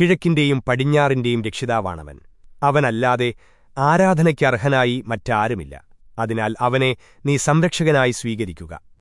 കിഴക്കിന്റെയും പടിഞ്ഞാറിന്റെയും രക്ഷിതാവാണവൻ. അവനല്ലാതെ ആരാധനയ്ക്കർഹനായി മറ്റാരുമില്ല. അതിനാൽ അവനെ നീ സംരക്ഷകനായി സ്വീകരിക്കുക.